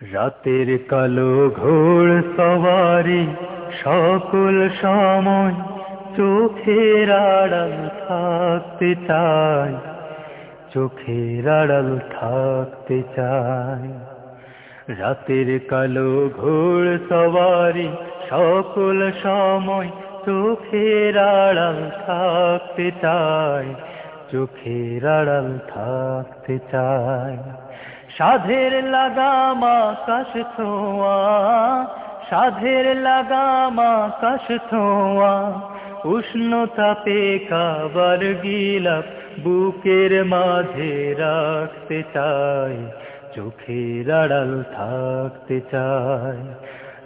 রাতের কালো ঘোর সবারি সকল সময় চোখের আড়াল থাকতে চাই চোখের আড়াল থাকতে চাই রাতের কালো ঘোর সবারি সকল সময় চোখের আড়াল থাকতে চাই চোখের আড়াল থাকতে চাই সাধের লাগাম আকাশ ছোঁয়া সাধের লাগাম আকাশ ছোঁয়া উষ্ণতাপে কাবার গিলাপ বুকের মাঝে রাখতে চাই, চোখের আড়াল থাকতে চাই।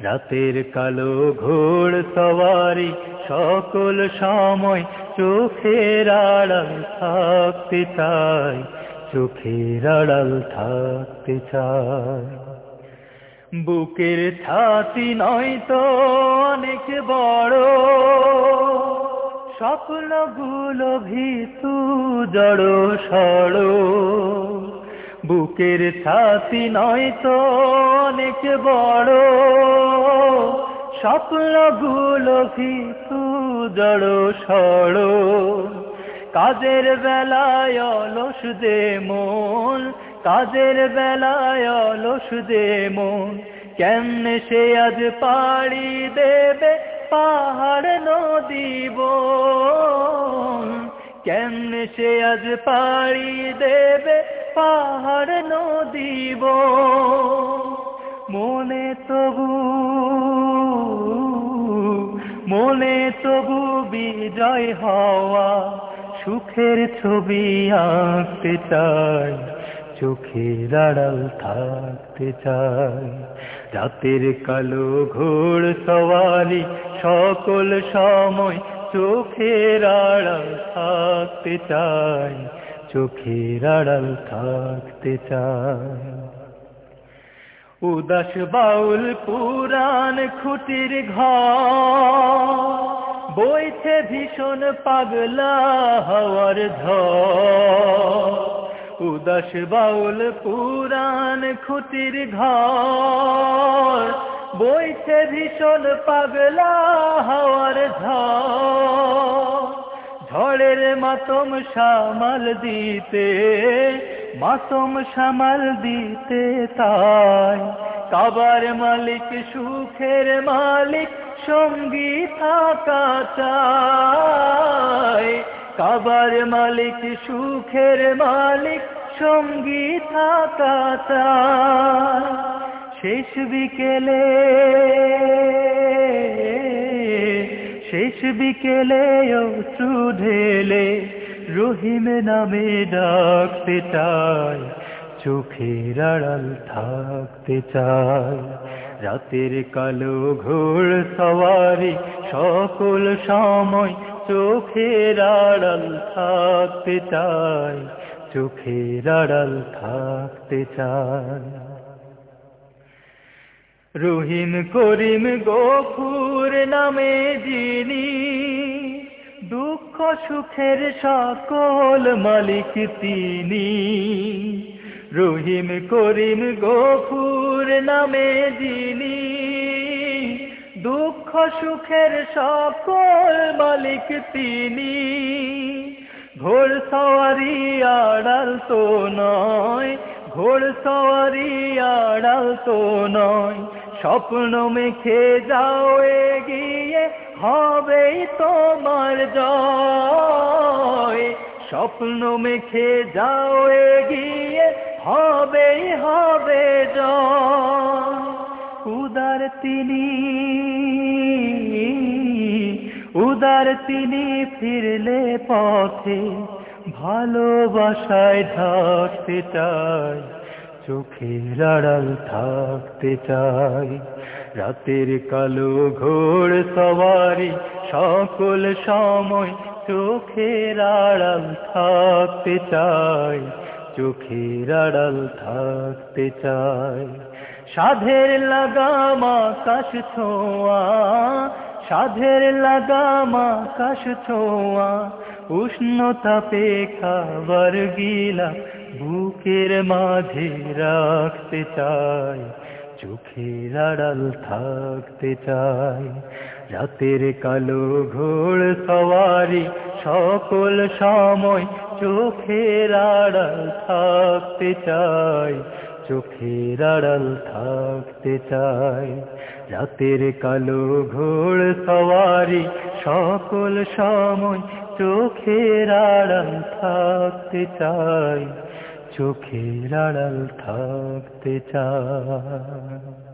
রাতের কালো ঘোড় সওয়ারি সকল সময় চোখের আড়াল থাকতে চাই। চোখের আড়াল থাকতে চাই বুকের ছাতি নয় তো অনেক বড়। স্বপ্নগুলো ভিতু জড় সড়। বুকের ছাতি নয় তো অনেক বড়। স্বপ্নগুলো ভিতু জড় সড়। কাজের বেলায় অলস দে মন, কাজের বেলায় অলস দে মন। কেমনে সে আজ পাড়ি দেবে পাহাড় নদী নদীব কেমনে সে আজ পাড়ি দেবে পাহাড় নদীব মনে তবু মনে তবু বিজয় হওয়া সুখের ছবি আঁকতে চাই, চোখের আড়াল থাকতে চাই। রাতের কালো ঘোড় সওয়ারি সকল সময় চোখের আড়াল থাকতে চাই, চোখের আড়াল থাকতে চাই। উদাস বাউল পুরাণ খুটির ঘর বইছে ভীষণ পাগলা হওয়ার ঝড়। উদাস বাউল পুরাণ খুটির ঘর। বইছে ভীষণ পাগলা হওয়ার ঝড়। ঝড়ের মাতম সামাল দিতে, মাতম সামাল দিতে তাই। কাবার মালিক সুখের মালিক সঙ্গী থাকা চাই কাবার মালিক, সুখের মালিক সঙ্গী থাকা চাই শেষ বিকেলে শেষ বিকেলে অশ্রু ঢেলে রহিম নামে ডাকতে চাই চোখের আড়াল থাকতে চাই রাতের কালো ঘোর সওয়ারি, সকল সময় চোখের আড়াল থাকতে চাই চোখের আড়াল থাকতে চাই রহিম করিম গফুর নামে যিনি, দুঃখ সুখের সকল মালিক তিনি। রহিম করিম গফুর নামে যিনি, দুঃখ সুখের সকল মালিক তিনি। ঘোর সওয়ারি আড়াল তো নয়, ঘোর সওয়ারি আড়াল তো নয়, স্বপ্ন মেখে যাও এগিয়ে, হবেই তোমার জয়। স্বপ্ন মেখে যাও এগিয়ে হবে জয় উদার তিনি উদার তিনি ফিরলে পথে, ভালোবাসায় থাকতে চাই, চোখের আড়াল থাকতে চাই। রাতের কালো ঘোর সবারি সকল সময় চোখের আড়াল থাকতে চাই। চোখের আড়াল থাকতে চাই সাধের লাগাম আকাশ ছোঁয়া, সাধের লাগাম আকাশ ছোঁয়া উষ্ণতাপে খাবার গিলা বুকের মাঝে রাখতে চাই চোখের আড়াল থাকতে চাই রাতের কালো ঘোড় সওয়ারি সকল সময় চোখের আড়াল থাকতে চাই, চোখের আড়াল থাকতে চাই। রাতের কালো ঘোড় সওয়ারি, সকল সময় চোখের আড়াল থাকতে চাই, চোখের আড়াল থাকতে চাই।